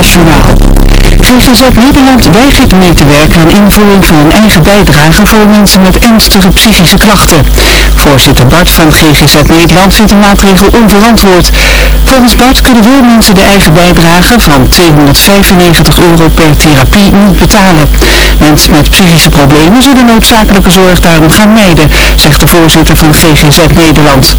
еще GGZ Nederland weigert mee te werken aan invoering van een eigen bijdrage voor mensen met ernstige psychische klachten. Voorzitter Bart van GGZ Nederland vindt de maatregel onverantwoord. Volgens Bart kunnen veel mensen de eigen bijdrage van 295 euro per therapie niet betalen. Mensen met psychische problemen zullen noodzakelijke zorg daarom gaan mijden, zegt de voorzitter van GGZ Nederland.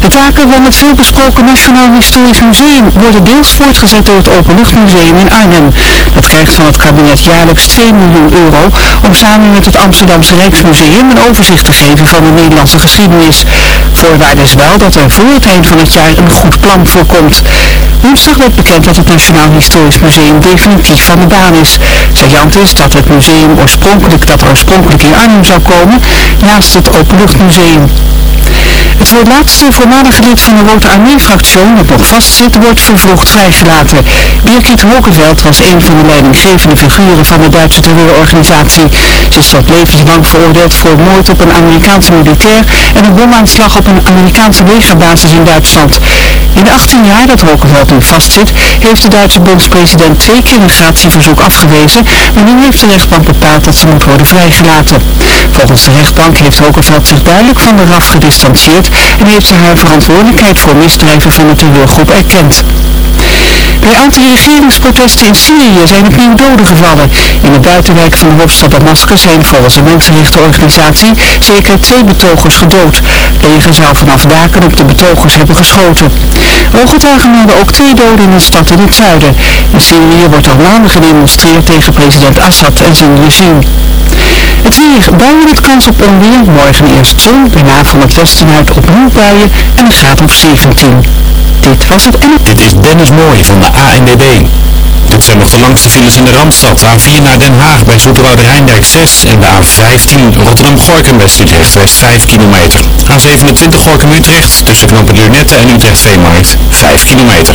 De taken van het veelbesproken Nationaal Historisch Museum worden deels voortgezet door het Openluchtmuseum in Arnhem. Dat krijgt van het kabinet jaarlijks 2 miljoen euro om samen met het Amsterdamse Rijksmuseum een overzicht te geven van de Nederlandse geschiedenis. Voorwaarde is wel dat er voor het eind van het jaar een goed plan voorkomt. Woensdag werd bekend dat het Nationaal Historisch Museum definitief van de baan is. Saillant is dat het museum oorspronkelijk, dat oorspronkelijk in Arnhem zou komen, naast het Openluchtmuseum. Het laatste voormalige lid van de Rote Armee-fractie dat nog vastzit, wordt vervroegd vrijgelaten. Birgit Hogenveld was een van de leidinggevende figuren van de Duitse terreurorganisatie. Ze is tot levenslang veroordeeld voor moord op een Amerikaanse militair en een bomaanslag op een Amerikaanse legerbasis in Duitsland. In de 18 jaar dat Hogenveld nu vastzit, heeft de Duitse bondspresident twee keer een gratieverzoek afgewezen, maar nu heeft de rechtbank bepaald dat ze moet worden vrijgelaten. Volgens de rechtbank heeft Hogenveld zich duidelijk van de RAF gedistanceerd en heeft ze haar verantwoordelijkheid voor misdrijven van de terreurgroep erkend. Bij anti-regeringsprotesten in Syrië zijn opnieuw doden gevallen. In de buitenwijk van de hoofdstad Damascus zijn volgens de mensenrechtenorganisatie zeker twee betogers gedood. Leger zou vanaf daken op de betogers hebben geschoten. Ooggetuigen melden ook twee doden in een stad in het zuiden. In Syrië wordt al maanden gedemonstreerd tegen president Assad en zijn regime. Het weer, buien met kans op onweer, morgen eerst zon, daarna van het westen uit opnieuw buien en een graad of 17. Dit was het. Dit is Dennis Mooij van de ANWB. Dit zijn nog de langste files in de Randstad. A4 naar Den Haag bij Zoeterwoude Rijndijk 6 en de A15 Rotterdam-Gorkum bij Sliedrecht West 5 kilometer. A27 Gorkum-Utrecht tussen knopen Lunette en Utrecht Veemarkt 5 kilometer.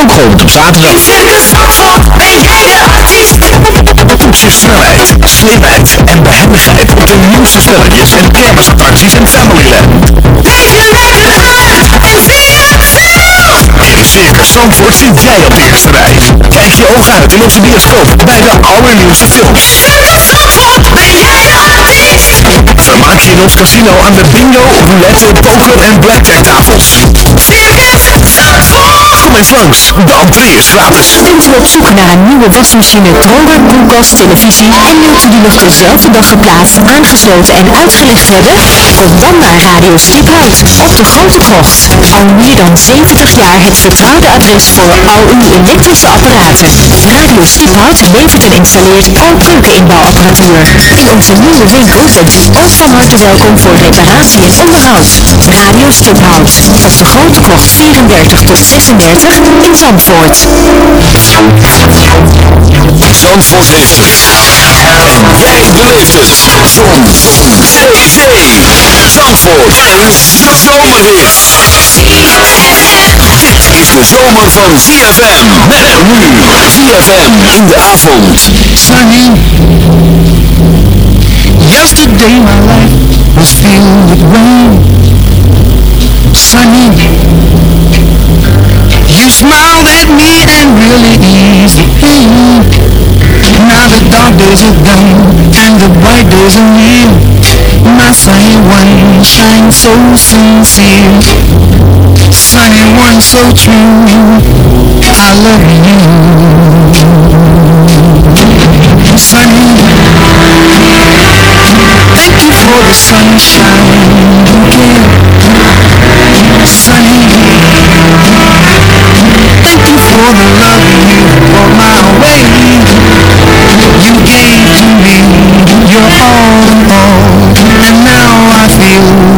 ook geopend op zaterdag. Toets je snelheid, slimheid en behendigheid op de nieuwste spelletjes en kermisattracties en Familyland. Circus Zandvoort zit jij op de eerste rij. Kijk je ogen uit in onze bioscoop bij de allernieuwste films. Vermaak je in ons casino aan de bingo, roulette, poker en blackjack tafels. Kom eens langs, de entree is gratis. Bent u op zoek naar een nieuwe wasmachine, droger, koelkast, televisie en wilt u die nog dezelfde dag geplaatst, aangesloten en uitgelicht hebben? Kom dan naar Radio Stiphout op de Grote Krocht. Al meer dan 70 jaar het vertrouwde adres voor al uw elektrische apparaten. Radio Stiphout levert en installeert al keukeninbouwapparatuur. In onze nieuwe winkel bent u ook van harte welkom voor reparatie en onderhoud. Radio Stiphout op de Grote Krocht 34 tot 36 in Zandvoort. Zandvoort heeft het. En jij beleeft het. Zon. Zee. Zee. Zandvoort. Een zomerhit. Dit is de zomer van ZFM. Met nu. ZFM in de avond. Sunny. Yesterday my life was filled with rain. Sunny. You smiled at me and really eased the pain. Now the dark days are gone and the bright days are near. My sunny one shines so sincere. Sunny one so true. I love you. Sunny. Thank you for the sunshine you give. Sunny. Thank you for the love you brought my way. You gave to me your all all, and now I feel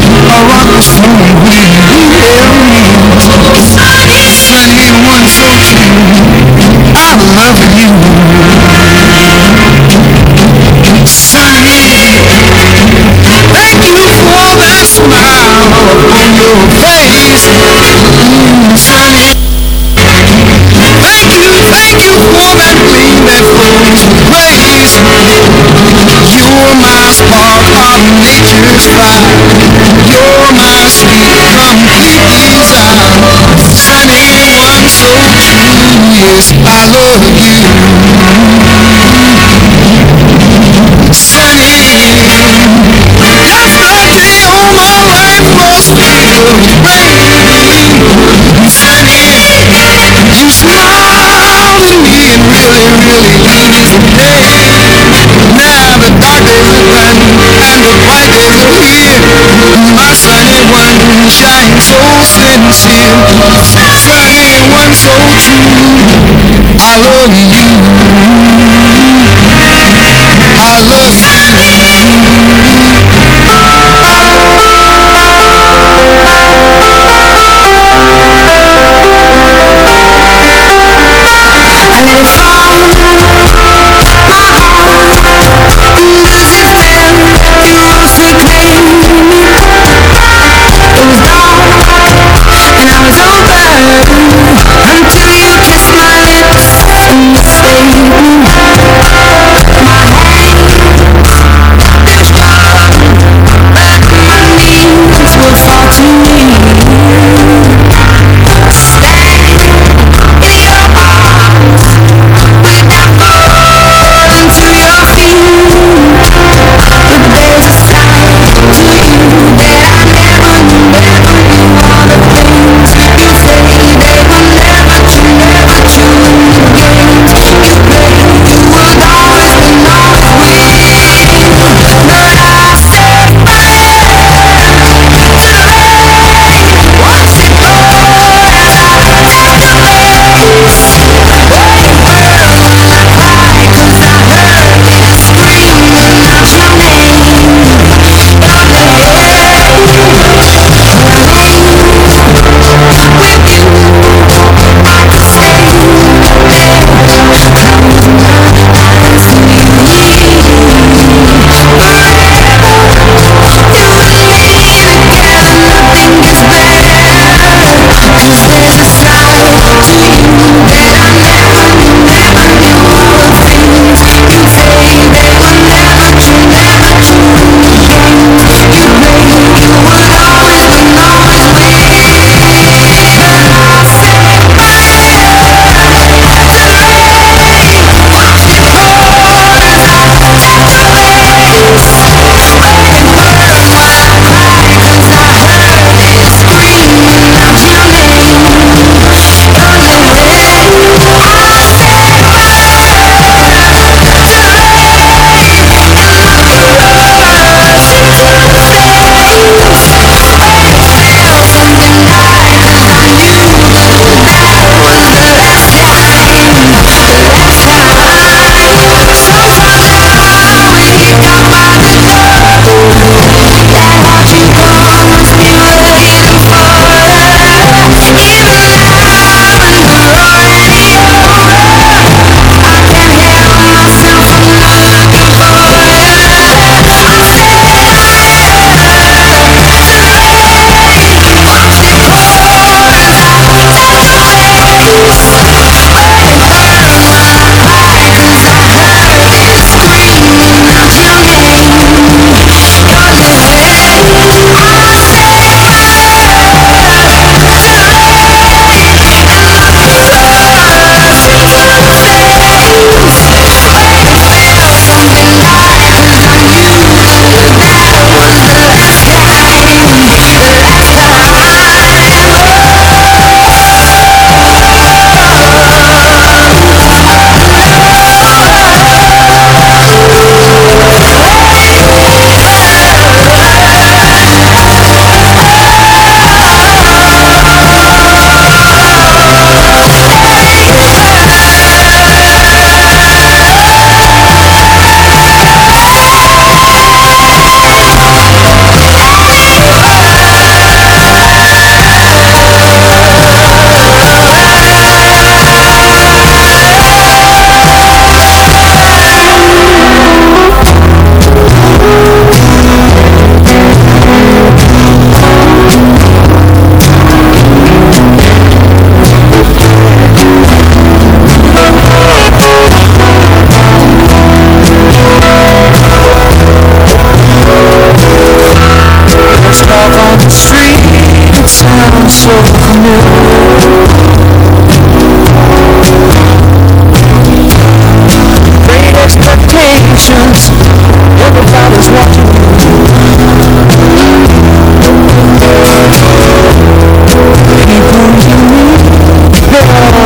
Is I love you. Sunny, every day all my life was filled with rain. Sunny, you smiled at me and really, really meant it. day. now the dark is done and the bright is here. My sunny one shines so sincere lonely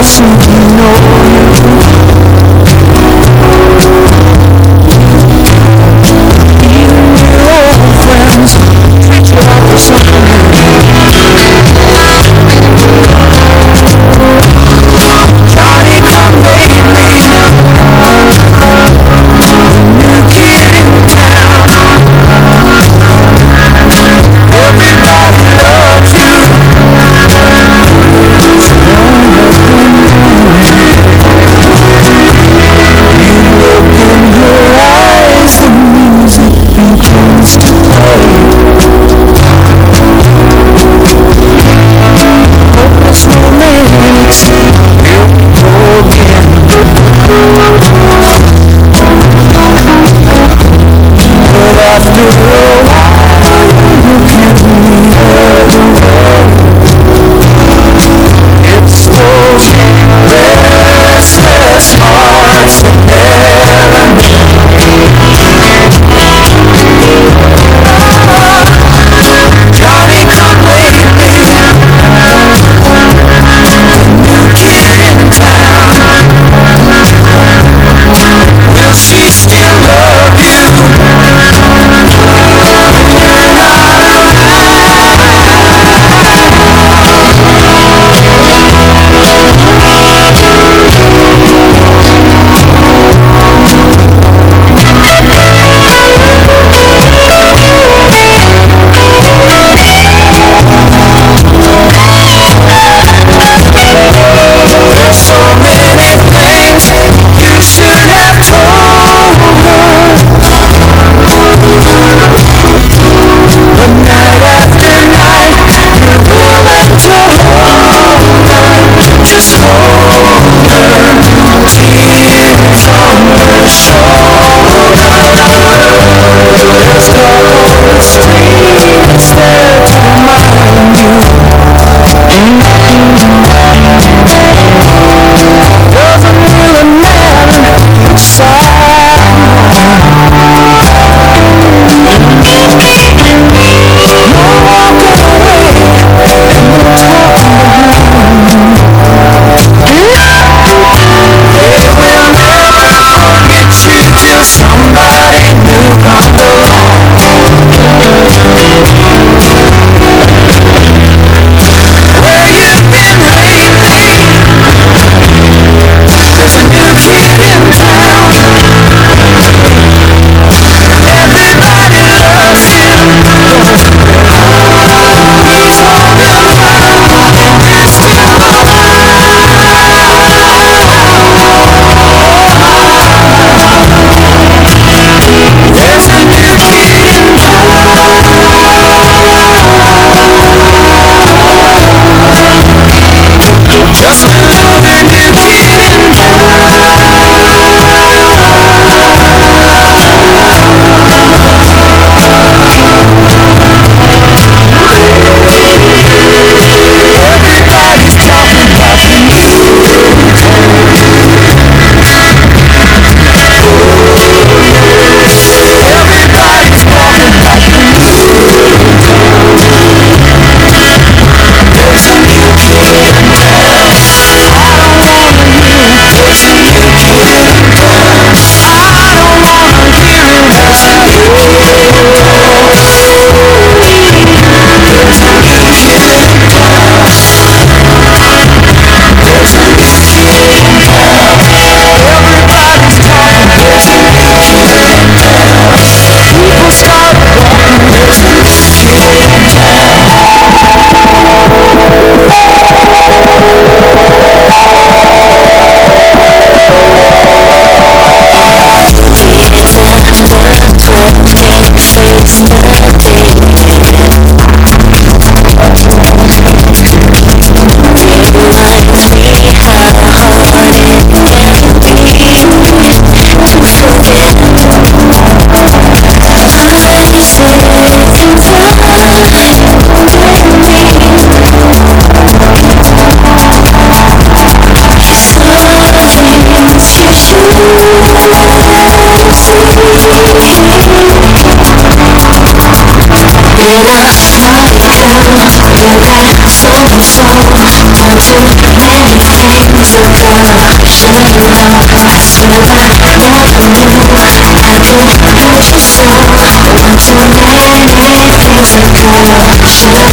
So you know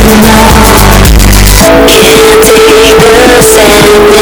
in mij ook gezegd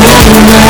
Thank you.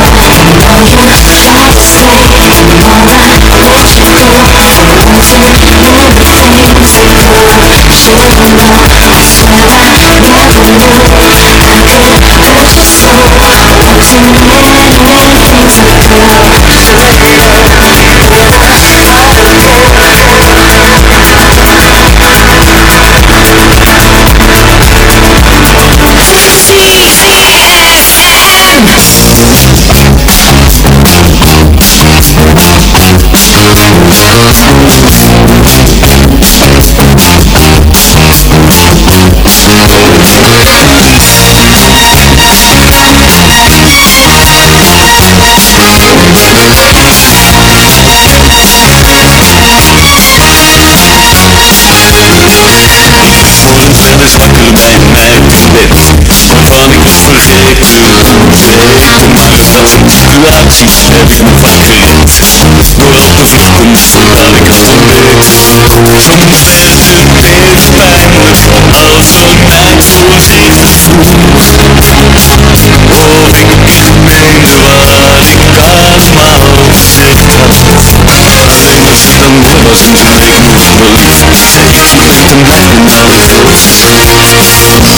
Liberaden en niemand is losgebracht Vooral als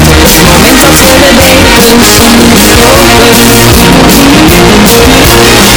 Everything I do, oh, oh, oh, oh,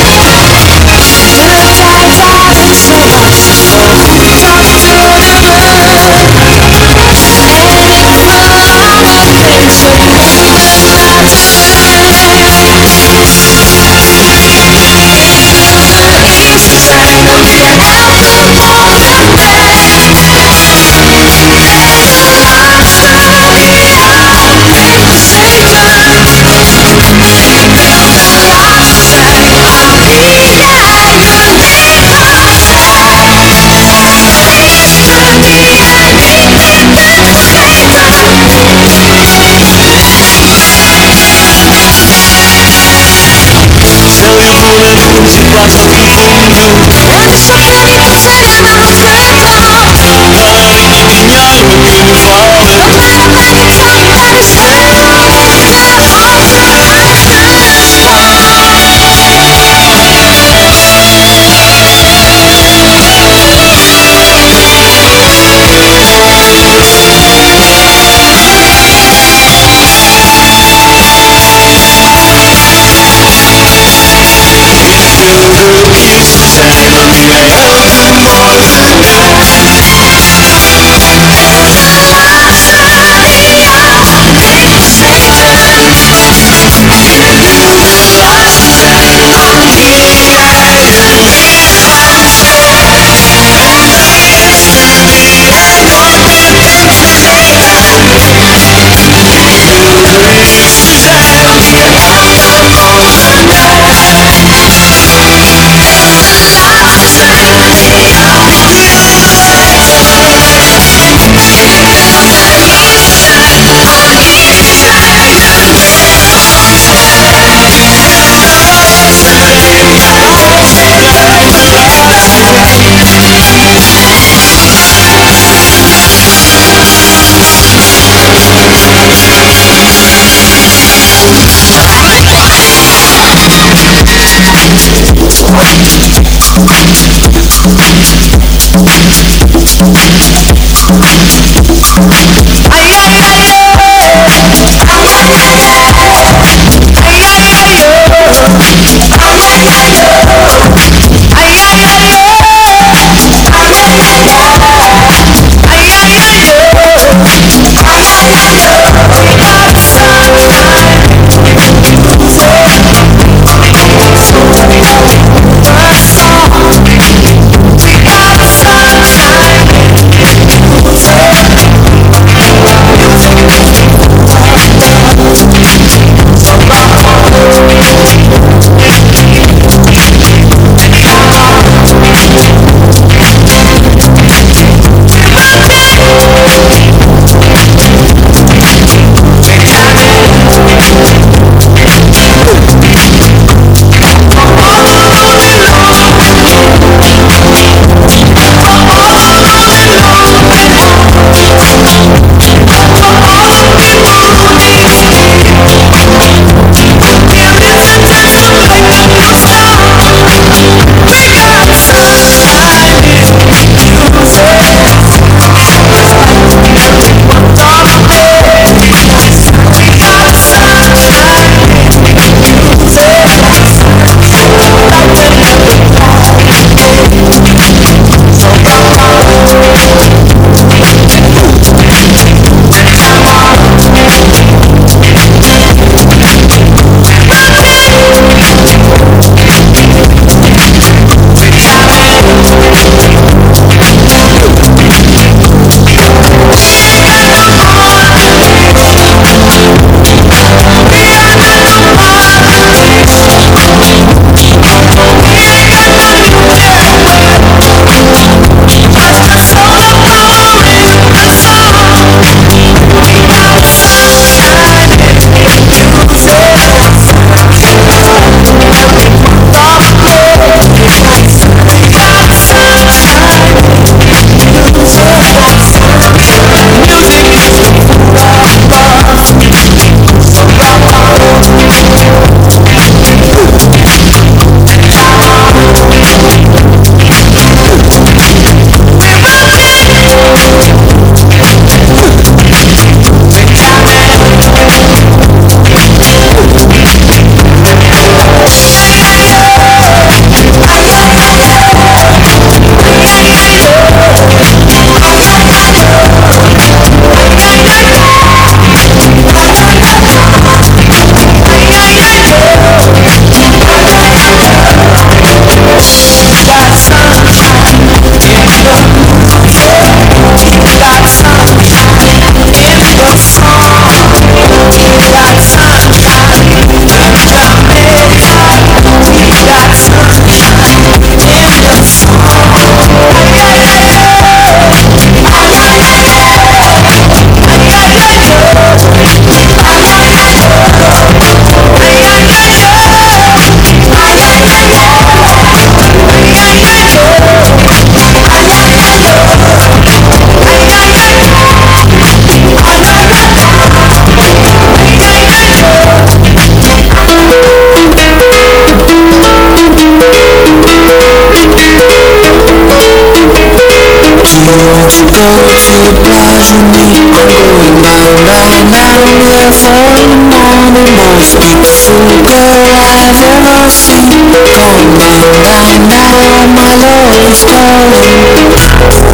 Falling on the most beautiful girl I've ever seen Come me right now, my love, oh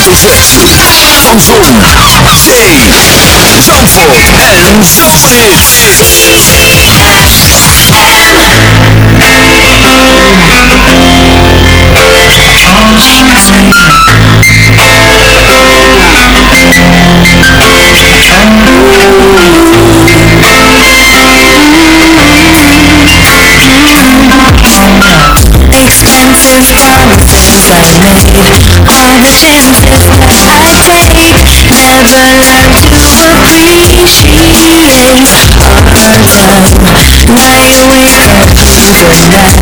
Verslecht van Zandvoort. Zee, Zandvoort. En Zandvoort. Expensive I are but I do appreciate the time. Now you wake up, to good night.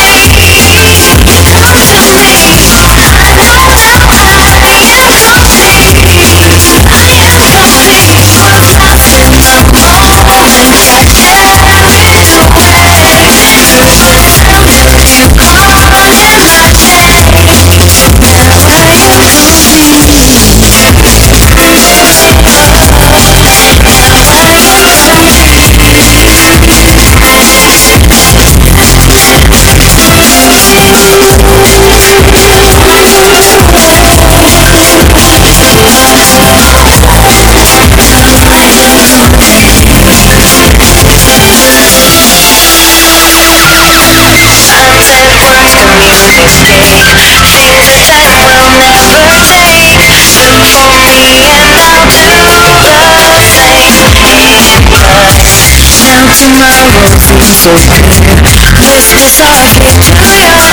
so funny. Let's get something to love.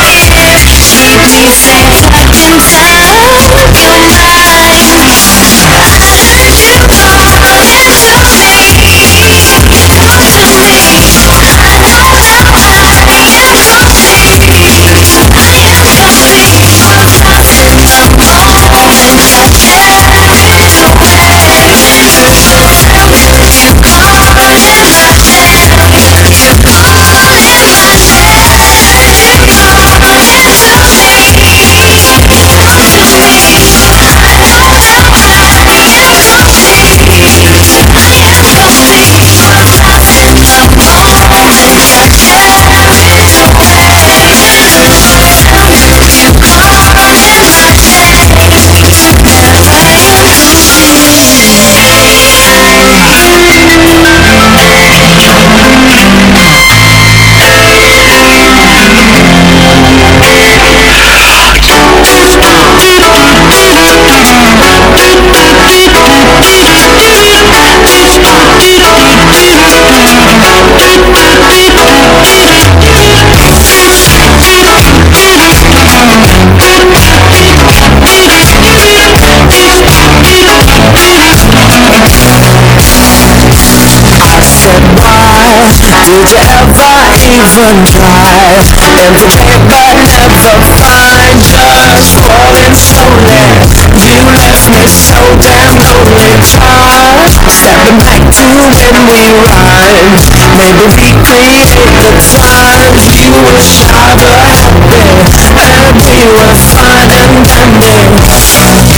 Did you ever even try? And the paper never find Just falling slowly You left me so damn lonely Just stepping back to when we rhymed Maybe recreate the times You were shy but happy And we were fine and dandy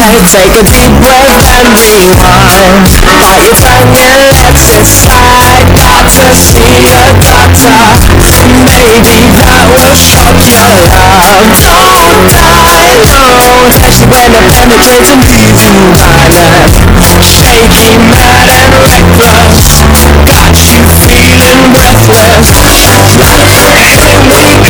legs I could keep well empty arms How you finally left this side Got to see a doctor. Maybe that will shock your love. Don't die alone As you went upon the edge and leaving my left Shaky, mad and reckless. Got you feeling breathless. Not afraid and me.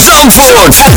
Frankfurt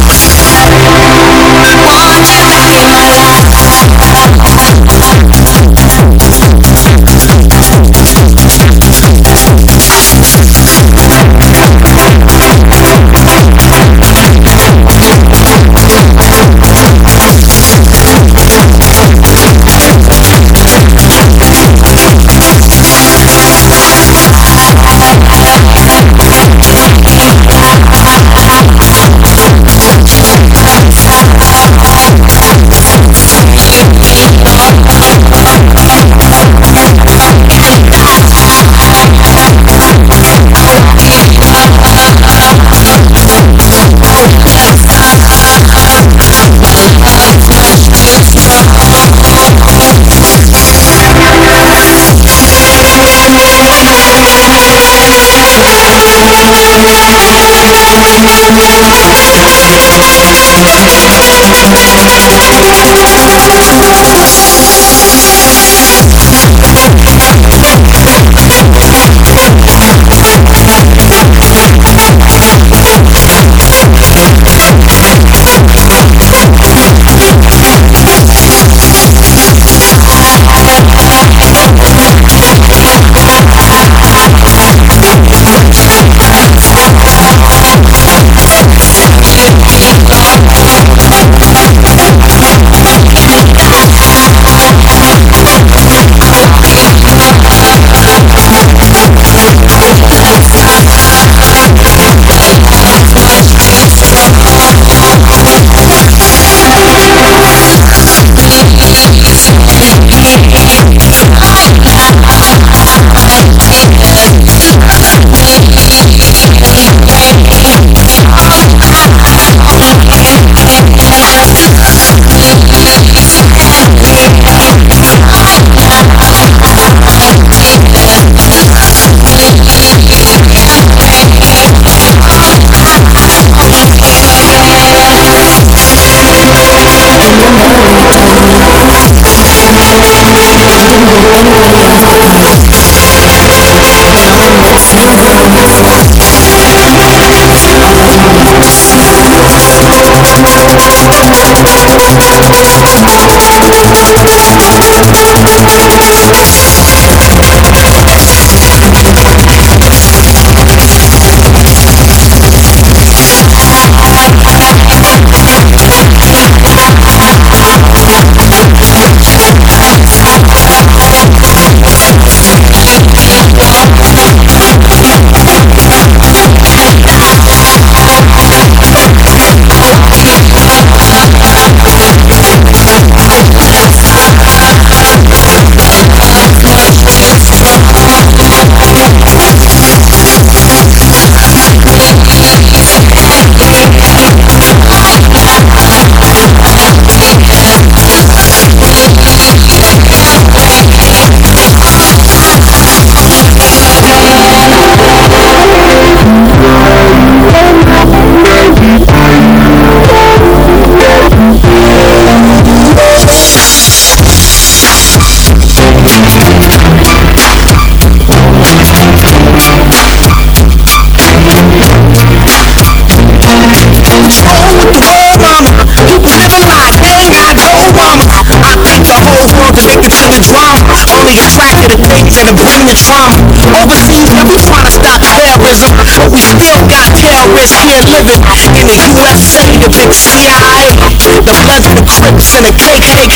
To bring the trauma Overseas, every try to stop terrorism But we still got terrorists here living. In the USA, the big CIA The Bloods and the Crips and the KKK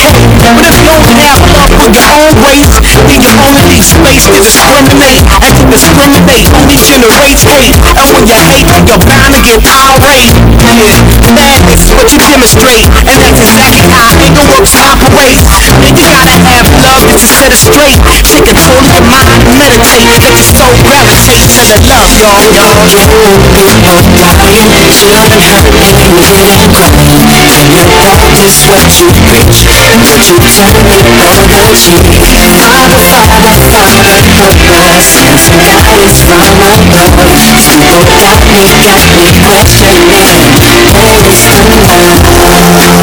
But if you don't have love for your own race Then you only need space to discriminate And to discriminate only generates hate And when you hate, you're bound to get irate Madness that is what you demonstrate. And that's exactly how ignorance operates Thinking out to the straight Take control of your mind and meditate soul gravitate to the love, y'all Just what you preach You. Tell gotta be OG Father, father, father, help us some guidance from above So I me, that big action now Oh, it's coming now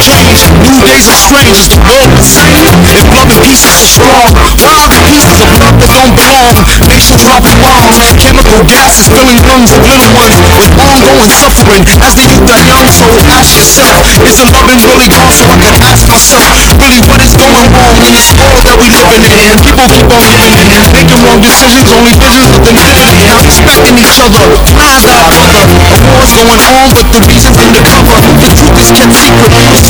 change New days are strange as the same As long as peace is strong. Are the pieces of love that don't belong. Nation rubber bombs Like chemical gases filling lungs of little ones With ongoing suffering As the youth are young So ask yourself Is the loving really gone So I can ask myself Really what is going wrong In this world that we living in People keep on living in Making wrong decisions Only visions of insanity Not respecting each other Plans that A war's going on With the reasons undercover. The truth is kept secret.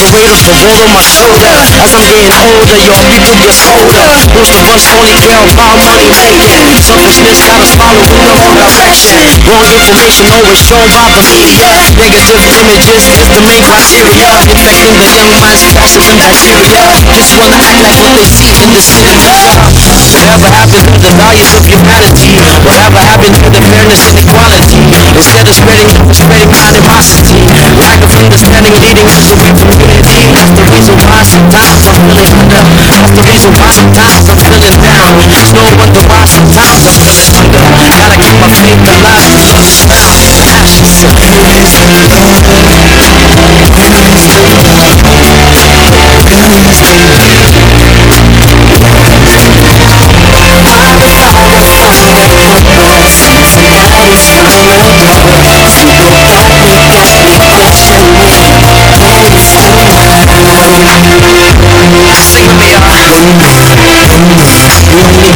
Bring out the on my shoulder As I'm getting older, yo, people get colder Who's the unholy care about money making? Selfishness satisfied with the wrong direction Wrong information always shown media. Negative images is the main criteria Infecting the young minds inline special criteria Just one act like what they see in the city Whatever happened to the values of humanity. Whatever happened to the fairness and equality. Instead of spreading, spreading animosity Lack of understanding leading to the weakening that's the reason why sometimes I'm feeling under That's the reason why sometimes I'm feeling down It's no wonder why sometimes I'm feeling under Gotta keep my faith alive Ashes and Sing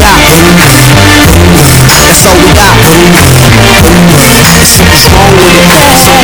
out. Sold out. Strong with it.